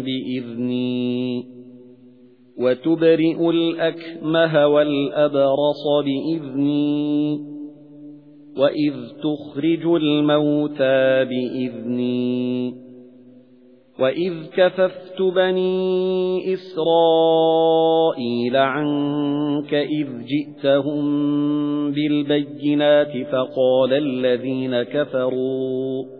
بِإِذْنِي. وَتُبْرِئُ الْأَكْمَهَ وَالْأَبْرَصَ بِإِذْنِي. وَإِذْ تُخْرِجُ الْمَوْتَى بِإِذْنِي. وَإِذْ كَفَفْتُ بَنِي إِسْرَائِيلَ عَنكَ إِذْ جِئْتَهُم بِالْبَيِّنَاتِ فَقَالَ الَّذِينَ كَفَرُوا